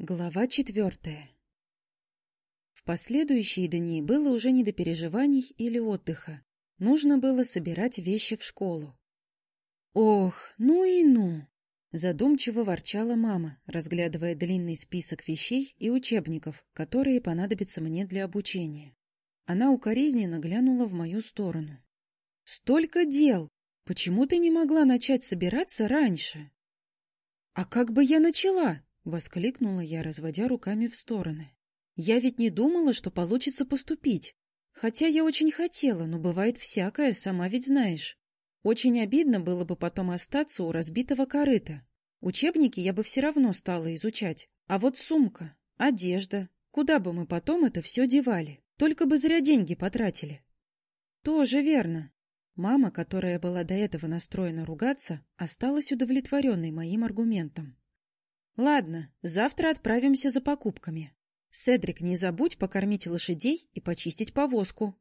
Глава четвертая В последующие дни было уже не до переживаний или отдыха. Нужно было собирать вещи в школу. «Ох, ну и ну!» — задумчиво ворчала мама, разглядывая длинный список вещей и учебников, которые понадобятся мне для обучения. Она укоризненно глянула в мою сторону. «Столько дел! Почему ты не могла начать собираться раньше?» «А как бы я начала?» Воскликнула я, разводя руками в стороны. Я ведь не думала, что получится поступить. Хотя я очень хотела, но бывает всякое, сама ведь знаешь. Очень обидно было бы потом остаться у разбитого корыта. Учебники я бы все равно стала изучать. А вот сумка, одежда, куда бы мы потом это все девали? Только бы зря деньги потратили. Тоже верно. Мама, которая была до этого настроена ругаться, осталась удовлетворенной моим аргументом. Ладно, завтра отправимся за покупками. Седрик, не забудь покормить лошадей и почистить повозку.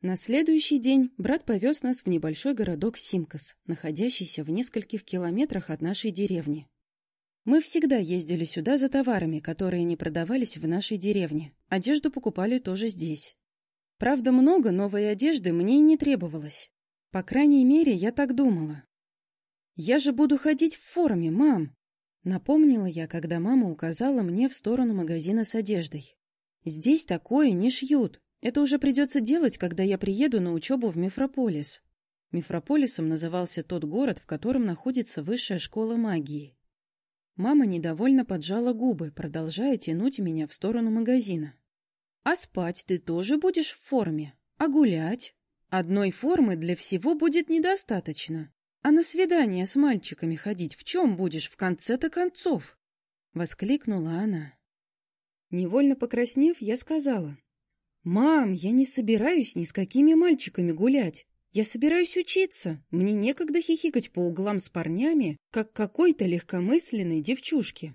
На следующий день брат повез нас в небольшой городок Симкас, находящийся в нескольких километрах от нашей деревни. Мы всегда ездили сюда за товарами, которые не продавались в нашей деревне. Одежду покупали тоже здесь. Правда, много новой одежды мне не требовалось. По крайней мере, я так думала. «Я же буду ходить в форме, мам!» Напомнила я, когда мама указала мне в сторону магазина с одеждой. «Здесь такое не шьют. Это уже придется делать, когда я приеду на учебу в Мефрополис». Мефрополисом назывался тот город, в котором находится высшая школа магии. Мама недовольно поджала губы, продолжая тянуть меня в сторону магазина. «А спать ты тоже будешь в форме? А гулять? Одной формы для всего будет недостаточно. А на свидание с мальчиками ходить в чем будешь в конце-то концов? — воскликнула она. Невольно покраснев, я сказала. — Мам, я не собираюсь ни с какими мальчиками гулять. Я собираюсь учиться. Мне некогда хихикать по углам с парнями, как какой-то легкомысленной девчушке.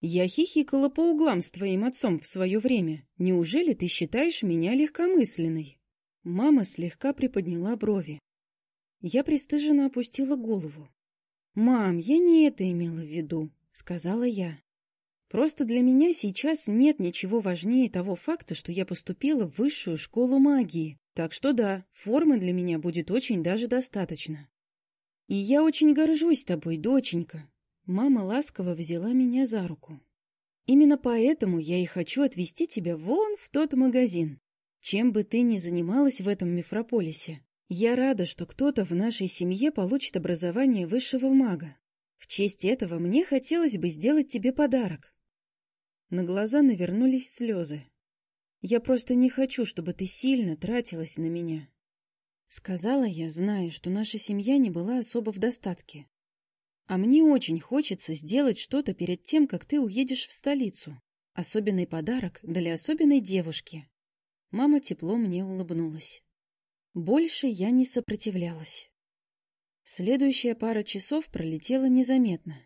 Я хихикала по углам с твоим отцом в свое время. Неужели ты считаешь меня легкомысленной? Мама слегка приподняла брови. Я пристыженно опустила голову. «Мам, я не это имела в виду», — сказала я. «Просто для меня сейчас нет ничего важнее того факта, что я поступила в высшую школу магии. Так что да, формы для меня будет очень даже достаточно. И я очень горжусь тобой, доченька». Мама ласково взяла меня за руку. «Именно поэтому я и хочу отвезти тебя вон в тот магазин. Чем бы ты ни занималась в этом мифрополисе, я рада, что кто-то в нашей семье получит образование высшего мага. В честь этого мне хотелось бы сделать тебе подарок. На глаза навернулись слезы. Я просто не хочу, чтобы ты сильно тратилась на меня. Сказала я, зная, что наша семья не была особо в достатке. А мне очень хочется сделать что-то перед тем, как ты уедешь в столицу. Особенный подарок для особенной девушки. Мама тепло мне улыбнулась. Больше я не сопротивлялась. Следующая пара часов пролетела незаметно.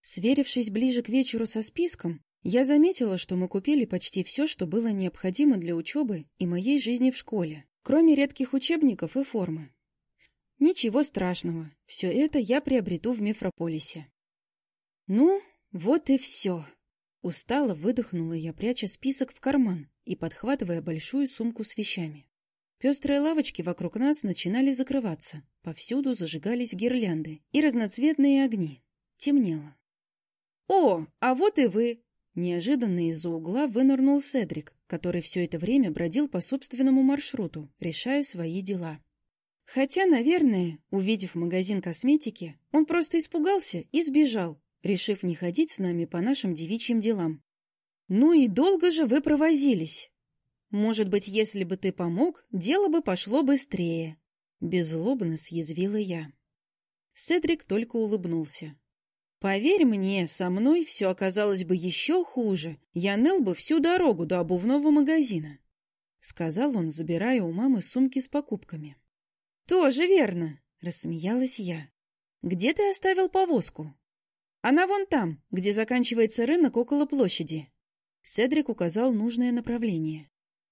Сверившись ближе к вечеру со списком, я заметила, что мы купили почти все, что было необходимо для учебы и моей жизни в школе, кроме редких учебников и формы. Ничего страшного, все это я приобрету в Мефрополисе. Ну, вот и все. Устало выдохнула я, пряча список в карман и подхватывая большую сумку с вещами. Пестрые лавочки вокруг нас начинали закрываться. Повсюду зажигались гирлянды и разноцветные огни. Темнело. «О, а вот и вы!» Неожиданно из-за угла вынырнул Седрик, который все это время бродил по собственному маршруту, решая свои дела. Хотя, наверное, увидев магазин косметики, он просто испугался и сбежал, решив не ходить с нами по нашим девичьим делам. «Ну и долго же вы провозились!» Может быть, если бы ты помог, дело бы пошло быстрее. Беззлобно съязвила я. Седрик только улыбнулся. Поверь мне, со мной все оказалось бы еще хуже. Я ныл бы всю дорогу до обувного магазина. Сказал он, забирая у мамы сумки с покупками. Тоже верно, рассмеялась я. Где ты оставил повозку? Она вон там, где заканчивается рынок около площади. Седрик указал нужное направление.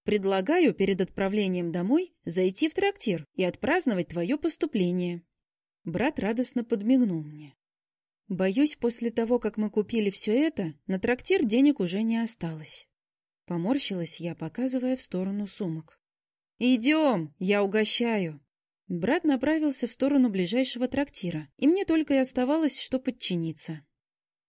Предлагаю перед отправлением домой зайти в трактир и отпраздновать твое поступление. Брат радостно подмигнул мне. Боюсь, после того, как мы купили все это, на трактир денег уже не осталось. Поморщилась я, показывая в сторону сумок. «Идем, я угощаю!» Брат направился в сторону ближайшего трактира, и мне только и оставалось, что подчиниться.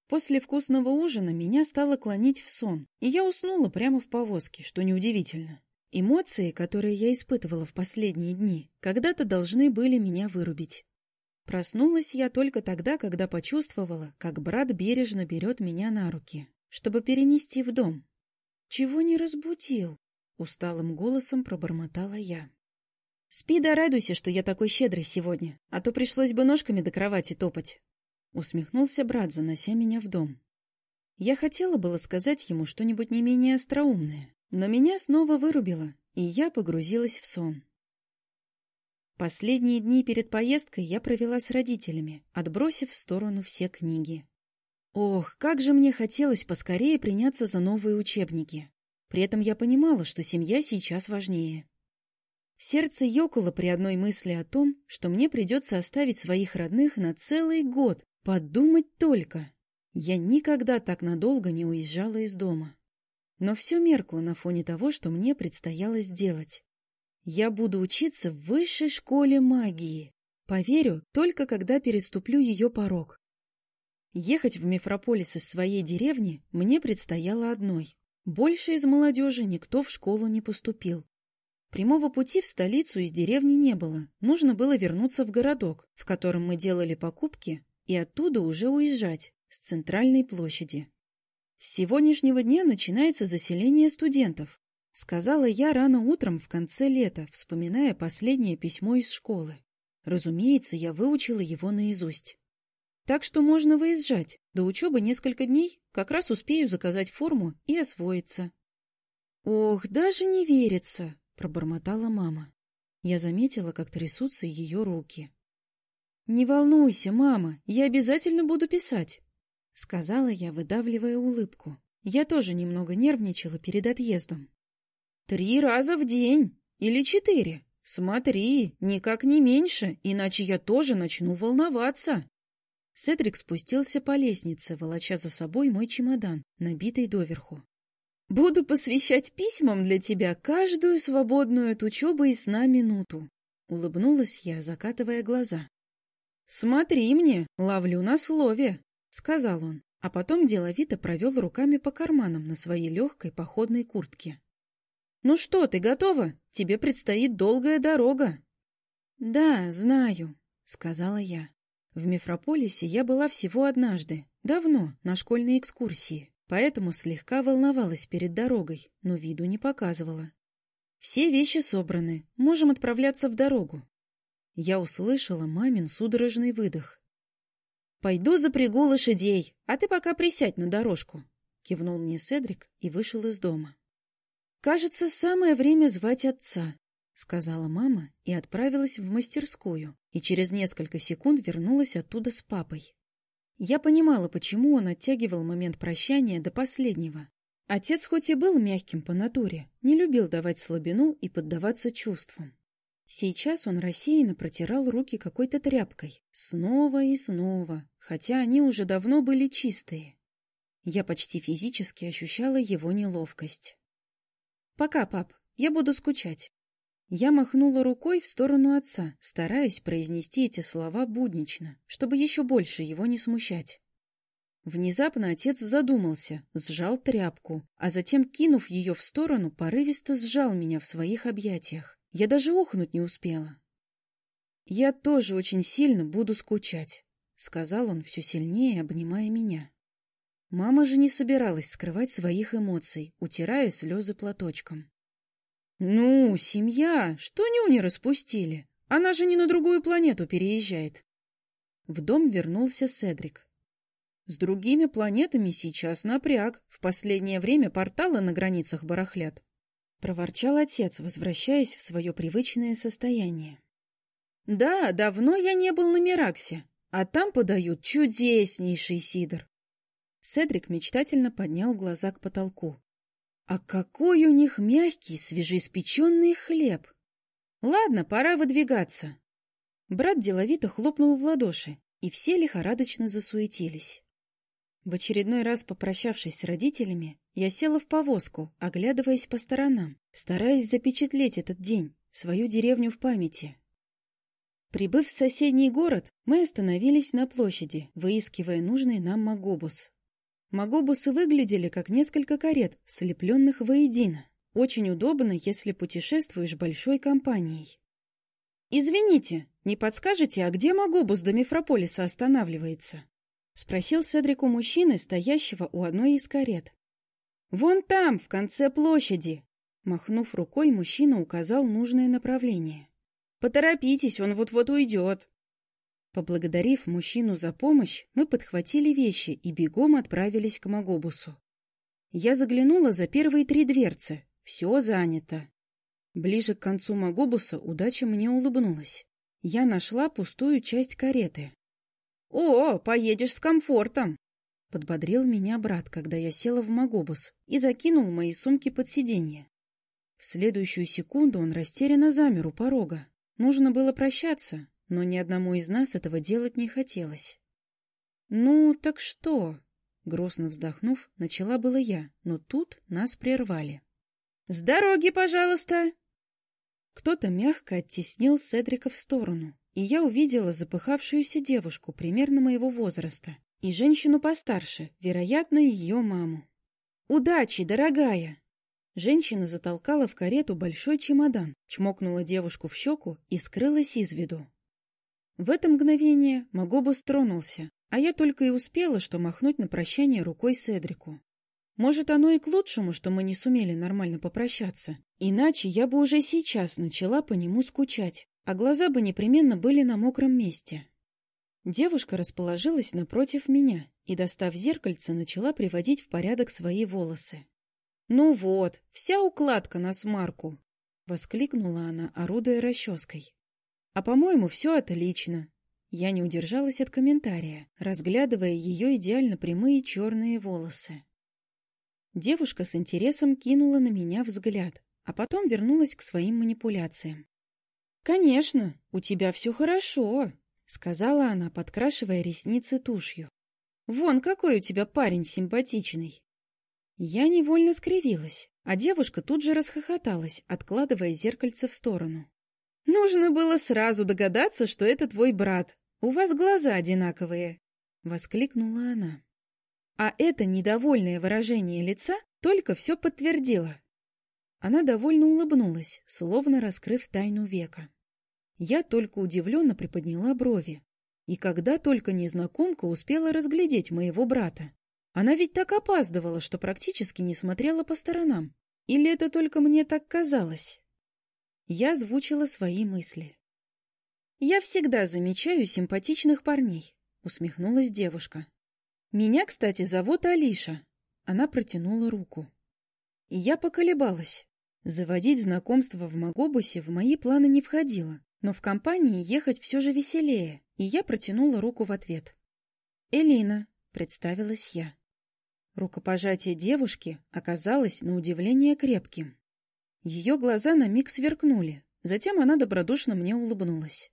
После вкусного ужина меня стало клонить в сон, и я уснула прямо в повозке, что неудивительно. Эмоции, которые я испытывала в последние дни, когда-то должны были меня вырубить. Проснулась я только тогда, когда почувствовала, как брат бережно берет меня на руки, чтобы перенести в дом. «Чего не разбудил?» — усталым голосом пробормотала я. «Спи да радуйся, что я такой щедрый сегодня, а то пришлось бы ножками до кровати топать», — усмехнулся брат, занося меня в дом. Я хотела было сказать ему что-нибудь не менее остроумное, но меня снова вырубило, и я погрузилась в сон. Последние дни перед поездкой я провела с родителями, отбросив в сторону все книги. Ох, как же мне хотелось поскорее приняться за новые учебники. При этом я понимала, что семья сейчас важнее. Сердце ёкало при одной мысли о том, что мне придется оставить своих родных на целый год. Подумать только! Я никогда так надолго не уезжала из дома. Но все меркло на фоне того, что мне предстояло сделать. Я буду учиться в высшей школе магии. Поверю, только когда переступлю ее порог. Ехать в Мефрополис из своей деревни мне предстояло одной. Больше из молодежи никто в школу не поступил. Прямого пути в столицу из деревни не было. Нужно было вернуться в городок, в котором мы делали покупки, и оттуда уже уезжать, с центральной площади. С сегодняшнего дня начинается заселение студентов, Сказала я рано утром в конце лета, вспоминая последнее письмо из школы. Разумеется, я выучила его наизусть. Так что можно выезжать. До учебы несколько дней, как раз успею заказать форму и освоиться. «Ох, даже не верится!» — пробормотала мама. Я заметила, как трясутся ее руки. «Не волнуйся, мама, я обязательно буду писать», — сказала я, выдавливая улыбку. Я тоже немного нервничала перед отъездом. Три раза в день или четыре. Смотри, никак не меньше, иначе я тоже начну волноваться. Седрик спустился по лестнице, волоча за собой мой чемодан, набитый доверху. «Буду посвящать письмам для тебя каждую свободную от учебы и сна минуту», — улыбнулась я, закатывая глаза. «Смотри мне, ловлю на слове», — сказал он, а потом деловито провел руками по карманам на своей легкой походной куртке. «Ну что, ты готова? Тебе предстоит долгая дорога». «Да, знаю», — сказала я. В Мефрополисе я была всего однажды, давно, на школьной экскурсии, поэтому слегка волновалась перед дорогой, но виду не показывала. «Все вещи собраны, можем отправляться в дорогу». Я услышала мамин судорожный выдох. «Пойду запрягу лошадей, а ты пока присядь на дорожку», — кивнул мне Седрик и вышел из дома. «Кажется, самое время звать отца», — сказала мама и отправилась в мастерскую, и через несколько секунд вернулась оттуда с папой. Я понимала, почему он оттягивал момент прощания до последнего. Отец хоть и был мягким по натуре, не любил давать слабину и поддаваться чувствам. Сейчас он рассеянно протирал руки какой-то тряпкой, снова и снова, хотя они уже давно были чистые. Я почти физически ощущала его неловкость. «Пока, пап, я буду скучать». Я махнула рукой в сторону отца, стараясь произнести эти слова буднично, чтобы еще больше его не смущать. Внезапно отец задумался, сжал тряпку, а затем, кинув ее в сторону, порывисто сжал меня в своих объятиях. Я даже охнуть не успела. «Я тоже очень сильно буду скучать», — сказал он все сильнее, обнимая меня. Мама же не собиралась скрывать своих эмоций, утирая слезы платочком. «Ну, семья, что нюни распустили? Она же не на другую планету переезжает». В дом вернулся Седрик. «С другими планетами сейчас напряг. В последнее время порталы на границах барахлят», — проворчал отец, возвращаясь в свое привычное состояние. «Да, давно я не был на Мираксе, а там подают чудеснейший сидр. Седрик мечтательно поднял глаза к потолку. «А какой у них мягкий, свежеиспеченный хлеб! Ладно, пора выдвигаться!» Брат деловито хлопнул в ладоши, и все лихорадочно засуетились. В очередной раз попрощавшись с родителями, я села в повозку, оглядываясь по сторонам, стараясь запечатлеть этот день, свою деревню в памяти. Прибыв в соседний город, мы остановились на площади, выискивая нужный нам магобус. Магобусы выглядели как несколько карет, слепленных воедино. Очень удобно, если путешествуешь большой компанией. «Извините, не подскажете, а где Магобус до Мефрополиса останавливается?» — спросил Седрик у мужчины, стоящего у одной из карет. «Вон там, в конце площади!» Махнув рукой, мужчина указал нужное направление. Поторопитесь, он вот-вот уйдет. Поблагодарив мужчину за помощь, мы подхватили вещи и бегом отправились к Магобусу. Я заглянула за первые три дверцы. Все занято. Ближе к концу Магобуса удача мне улыбнулась. Я нашла пустую часть кареты. — О, поедешь с комфортом! — подбодрил меня брат, когда я села в Магобус и закинул мои сумки под сиденье. В следующую секунду он растерянно замер у порога. Нужно было прощаться, но ни одному из нас этого делать не хотелось. «Ну, так что?» Грустно вздохнув, начала было я, но тут нас прервали. «С дороги, пожалуйста!» Кто-то мягко оттеснил Седрика в сторону, и я увидела запыхавшуюся девушку примерно моего возраста и женщину постарше, вероятно, ее маму. «Удачи, дорогая!» Женщина затолкала в карету большой чемодан, чмокнула девушку в щеку и скрылась из виду. В это мгновение Магобус тронулся, а я только и успела, что махнуть на прощание рукой Седрику. Может, оно и к лучшему, что мы не сумели нормально попрощаться. Иначе я бы уже сейчас начала по нему скучать, а глаза бы непременно были на мокром месте. Девушка расположилась напротив меня и, достав зеркальце, начала приводить в порядок свои волосы. «Ну вот, вся укладка на смарку!» — воскликнула она, орудуя расческой. «А, по-моему, все отлично!» Я не удержалась от комментария, разглядывая ее идеально прямые черные волосы. Девушка с интересом кинула на меня взгляд, а потом вернулась к своим манипуляциям. «Конечно, у тебя все хорошо», — сказала она, подкрашивая ресницы тушью. «Вон какой у тебя парень симпатичный!» Я невольно скривилась, а девушка тут же расхохоталась, откладывая зеркальце в сторону. «Нужно было сразу догадаться, что это твой брат. У вас глаза одинаковые!» — воскликнула она. А это недовольное выражение лица только все подтвердило. Она довольно улыбнулась, словно раскрыв тайну века. Я только удивленно приподняла брови. И когда только незнакомка успела разглядеть моего брата. Она ведь так опаздывала, что практически не смотрела по сторонам. Или это только мне так казалось? Я озвучила свои мысли. «Я всегда замечаю симпатичных парней», — усмехнулась девушка. «Меня, кстати, зовут Алиша». Она протянула руку. Я поколебалась. Заводить знакомство в Магобусе в мои планы не входило, но в компании ехать все же веселее, и я протянула руку в ответ. «Элина», — представилась я. Рукопожатие девушки оказалось на удивление крепким. Ее глаза на миг сверкнули, затем она добродушно мне улыбнулась.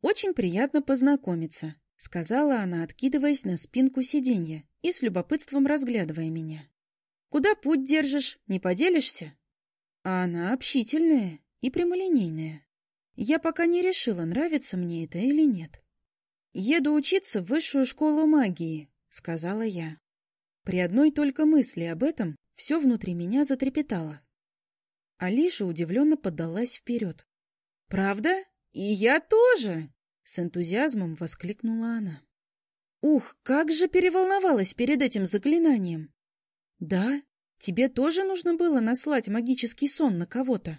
«Очень приятно познакомиться», — сказала она, откидываясь на спинку сиденья и с любопытством разглядывая меня. «Куда путь держишь? Не поделишься?» А она общительная и прямолинейная. Я пока не решила, нравится мне это или нет. «Еду учиться в высшую школу магии», — сказала я. При одной только мысли об этом все внутри меня затрепетало. Алиша удивленно поддалась вперед. «Правда? И я тоже!» — с энтузиазмом воскликнула она. «Ух, как же переволновалась перед этим заклинанием!» «Да? Тебе тоже нужно было наслать магический сон на кого-то?»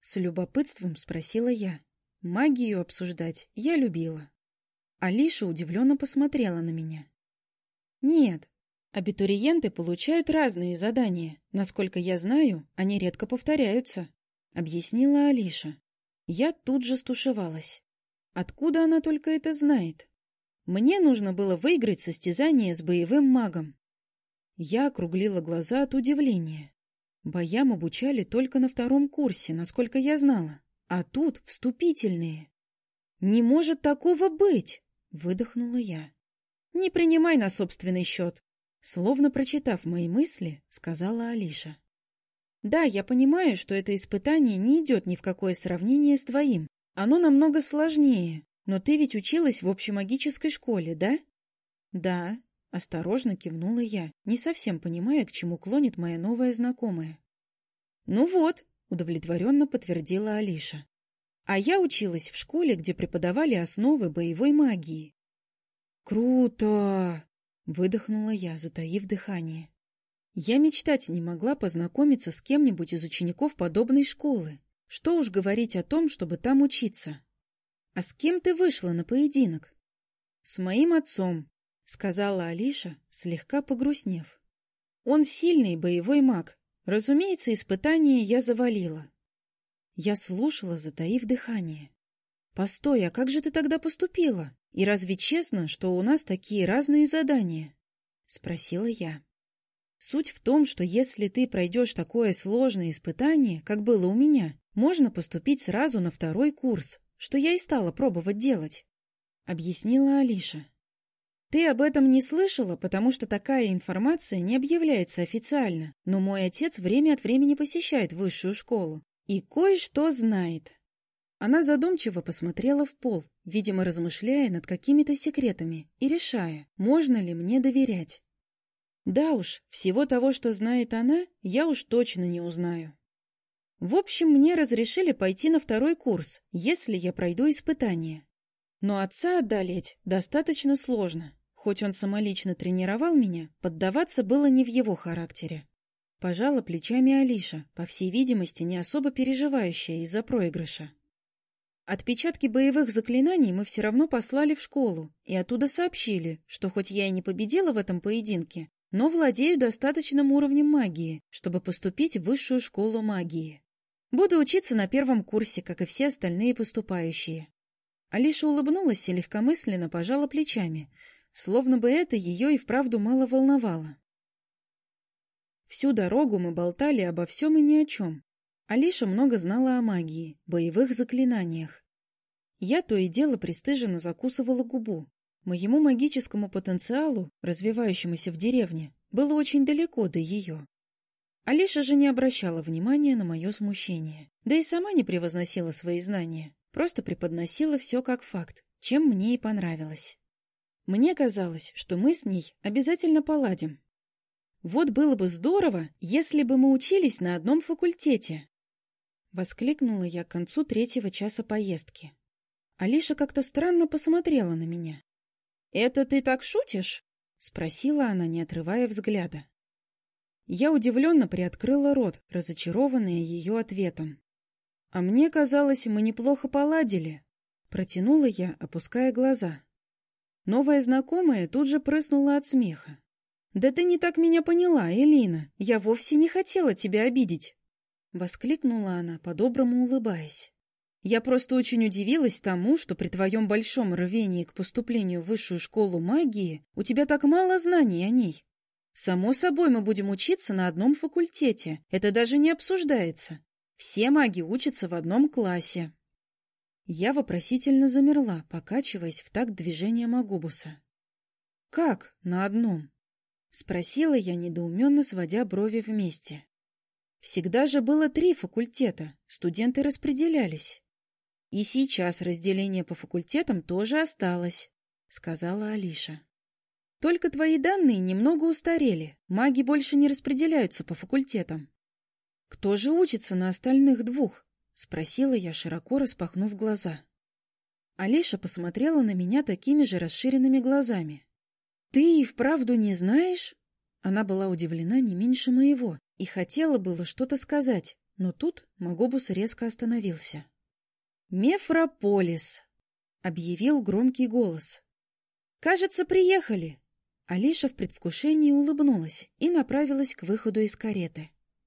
С любопытством спросила я. Магию обсуждать я любила. Алиша удивленно посмотрела на меня. «Нет, Абитуриенты получают разные задания. Насколько я знаю, они редко повторяются, — объяснила Алиша. Я тут же стушевалась. Откуда она только это знает? Мне нужно было выиграть состязание с боевым магом. Я округлила глаза от удивления. Боям обучали только на втором курсе, насколько я знала. А тут вступительные. «Не может такого быть!» — выдохнула я. «Не принимай на собственный счет», — словно прочитав мои мысли, сказала Алиша. «Да, я понимаю, что это испытание не идет ни в какое сравнение с твоим. Оно намного сложнее, но ты ведь училась в общемагической школе, да?» «Да», — осторожно кивнула я, не совсем понимая, к чему клонит моя новая знакомая. «Ну вот», — удовлетворенно подтвердила Алиша. «А я училась в школе, где преподавали основы боевой магии». «Круто!» — выдохнула я, затаив дыхание. Я мечтать не могла познакомиться с кем-нибудь из учеников подобной школы. Что уж говорить о том, чтобы там учиться. «А с кем ты вышла на поединок?» «С моим отцом», — сказала Алиша, слегка погрустнев. «Он сильный боевой маг. Разумеется, испытание я завалила». Я слушала, затаив дыхание. «Постой, а как же ты тогда поступила? И разве честно, что у нас такие разные задания?» — спросила я. Суть в том, что если ты пройдешь такое сложное испытание, как было у меня, можно поступить сразу на второй курс, что я и стала пробовать делать, — объяснила Алиша. Ты об этом не слышала, потому что такая информация не объявляется официально, но мой отец время от времени посещает высшую школу и кое-что знает. Она задумчиво посмотрела в пол, видимо, размышляя над какими-то секретами и решая, можно ли мне доверять. Да уж, всего того, что знает она, я уж точно не узнаю. В общем, мне разрешили пойти на второй курс, если я пройду испытание. Но отца одолеть достаточно сложно. Хоть он самолично тренировал меня, поддаваться было не в его характере. Пожала плечами Алиша, по всей видимости, не особо переживающая из-за проигрыша. Отпечатки боевых заклинаний мы все равно послали в школу, и оттуда сообщили, что хоть я и не победила в этом поединке, но владею достаточным уровнем магии, чтобы поступить в высшую школу магии. Буду учиться на первом курсе, как и все остальные поступающие. Алиша улыбнулась и легкомысленно пожала плечами, словно бы это ее и вправду мало волновало. Всю дорогу мы болтали обо всем и ни о чем. Алиша много знала о магии, боевых заклинаниях. Я то и дело пристыженно закусывала губу, Моему магическому потенциалу, развивающемуся в деревне, было очень далеко до ее. Алиша же не обращала внимания на мое смущение, да и сама не превозносила свои знания, просто преподносила все как факт, чем мне и понравилось. Мне казалось, что мы с ней обязательно поладим. Вот было бы здорово, если бы мы учились на одном факультете. Воскликнула я к концу третьего часа поездки. Алиша как-то странно посмотрела на меня. «Это ты так шутишь?» — спросила она, не отрывая взгляда. Я удивленно приоткрыла рот, разочарованная ее ответом. «А мне казалось, мы неплохо поладили», — протянула я, опуская глаза. Новая знакомая тут же прыснула от смеха. «Да ты не так меня поняла, Элина. Я вовсе не хотела тебя обидеть!» Воскликнула она, по-доброму улыбаясь. Я просто очень удивилась тому, что при твоем большом рвении к поступлению в высшую школу магии у тебя так мало знаний о ней. Само собой, мы будем учиться на одном факультете. Это даже не обсуждается. Все маги учатся в одном классе. Я вопросительно замерла, покачиваясь в такт движения Магубуса. «Как на одном?» — спросила я, недоуменно сводя брови вместе. «Всегда же было три факультета, студенты распределялись». И сейчас разделение по факультетам тоже осталось, — сказала Алиша. Только твои данные немного устарели, маги больше не распределяются по факультетам. Кто же учится на остальных двух? — спросила я, широко распахнув глаза. Алиша посмотрела на меня такими же расширенными глазами. — Ты и вправду не знаешь? Она была удивлена не меньше моего и хотела было что-то сказать, но тут Магобус резко остановился. «Мефрополис», — объявил громкий голос. «Кажется, приехали». Алиша в предвкушении улыбнулась и направилась к выходу из кареты.